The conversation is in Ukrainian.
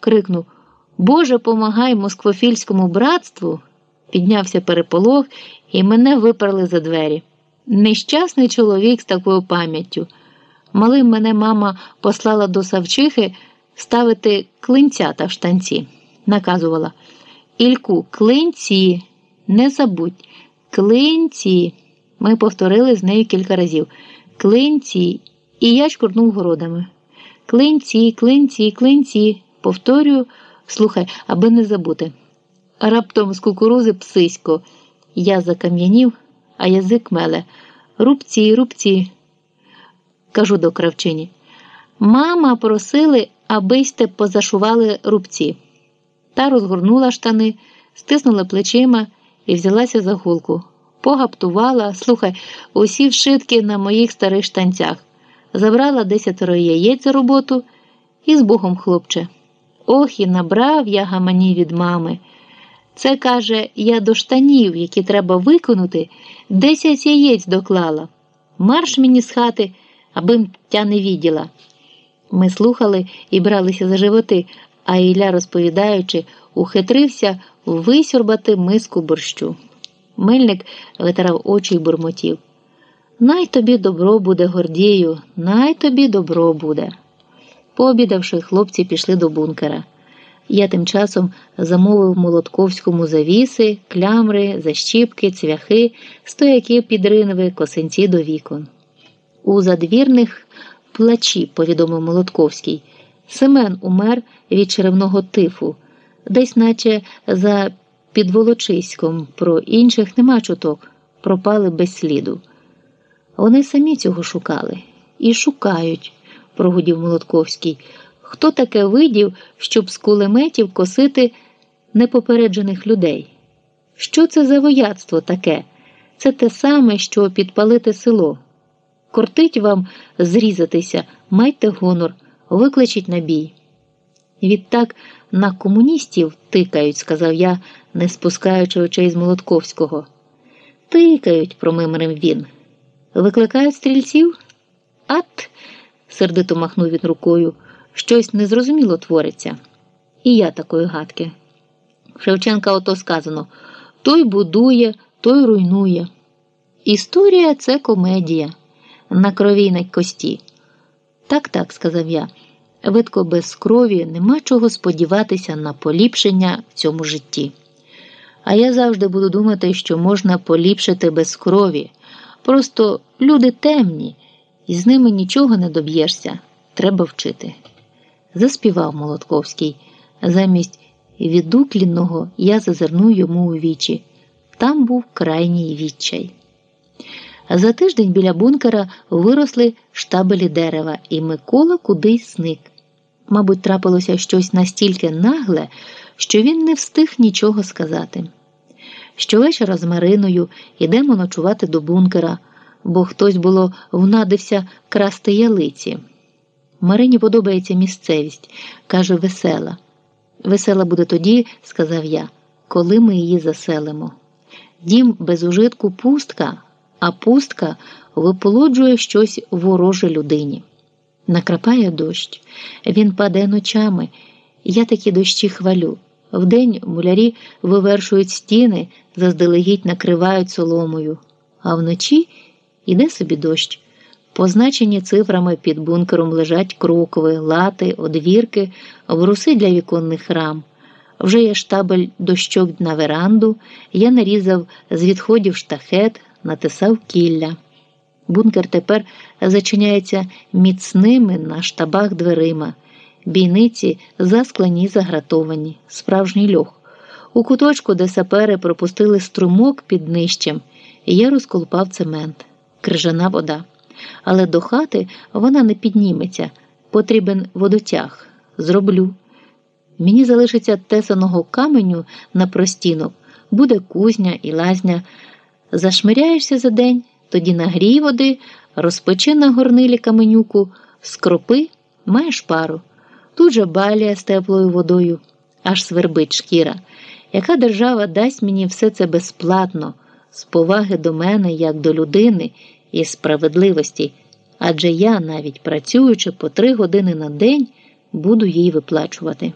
крикнув Боже, помагай москвофільському братству. Піднявся переполох, і мене виперли за двері. Нещасний чоловік з такою пам'яттю. Малим мене мама послала до Савчихи ставити клинцята в штанці. Наказувала Ільку, клинці, не забудь, клинці. Ми повторили з нею кілька разів. Клинці. І я чкурнув городами. Клинці, клинці, клинці. Повторюю, слухай, аби не забути. Раптом з кукурузи псисько. Я закам'янів, а язик меле. Рубці, рубці. Кажу до кравчині. Мама просили, аби сте позашували рубці. Та розгорнула штани, стиснула плечима і взялася за гулку. Погаптувала, слухай, усі вшитки на моїх старих штанцях. Забрала десятеро яєць за роботу і з Богом, хлопче. Ох, і набрав я гамані від мами. Це каже, я до штанів, які треба виконати, десять яєць доклала. Марш мені з хати, аби тя не відділа. Ми слухали і бралися за животи, а Ілля, розповідаючи, ухитрився висьорбати миску борщу. Мельник витирав очі й бурмотів. Най тобі добро буде, Гордію, най тобі добро буде. Пообідавши, хлопці пішли до бункера. Я тим часом замовив молотковському завіси, клямри, защіпки, цвяхи, стояки підринви, косинці до вікон. У задвірних плачі, повідомив Молотковський. Семен умер від черевного тифу, десь, наче за підволочиськом, про інших нема чуток, пропали без сліду. Вони самі цього шукали і шукають, прогудів Молотковський. Хто таке видів, щоб з кулеметів косити непопереджених людей? Що це за вояцтво таке? Це те саме, що підпалити село. Кортить вам зрізатися, майте гонор, викличіть на бій. Відтак на комуністів тикають, сказав я, не спускаючи очей з Молотковського. Тикають, промимрив він. Викликають стрільців? Ат, сердито махнув він рукою. Щось незрозуміло твориться. І я такої гадки. Шевченка ото сказано той будує, той руйнує. Історія це комедія на крові на кості. Так, так, сказав я. Видко, без крові нема чого сподіватися на поліпшення в цьому житті. А я завжди буду думати, що можна поліпшити без крові. Просто люди темні, і з ними нічого не доб'єшся. Треба вчити. Заспівав Молотковський. Замість відуклінного я зазирнув йому у вічі. Там був крайній відчай. За тиждень біля бункера виросли штабелі дерева, і Микола кудись зник. Мабуть, трапилося щось настільки нагле, що він не встиг нічого сказати. Щовечора з Мариною йдемо ночувати до бункера, бо хтось було внадився красти ялиці. Марині подобається місцевість, каже весела. Весела буде тоді, сказав я, коли ми її заселимо. Дім без ужитку пустка а пустка виполоджує щось вороже людині. Накрапає дощ, він падає ночами, я такі дощі хвалю. Вдень мулярі вивершують стіни, заздалегідь накривають соломою, а вночі йде собі дощ. Позначені цифрами під бункером лежать крокви, лати, одвірки, бруси для віконних рам. Вже є штабель дощок на веранду, я нарізав з відходів штахет, натисав кілля. Бункер тепер зачиняється міцними на штабах дверима, бійниці засклені загратовані, справжній льох. У куточку, де сапери пропустили струмок під нижчем, я розколпав цемент, крижана вода. Але до хати вона не підніметься, потрібен водотяг. Зроблю. Мені залишиться тесаного каменю на простінок, буде кузня і лазня. Зашмиряєшся за день, тоді нагрій води, розпечи на горнилі каменюку, скропи, маєш пару. Тут же балія з теплою водою, аж свербить шкіра. Яка держава дасть мені все це безплатно, з поваги до мене, як до людини і справедливості, адже я, навіть працюючи по три години на день, буду їй виплачувати.